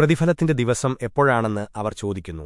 പ്രതിഫലത്തിന്റെ ദിവസം എപ്പോഴാണെന്ന് അവർ ചോദിക്കുന്നു.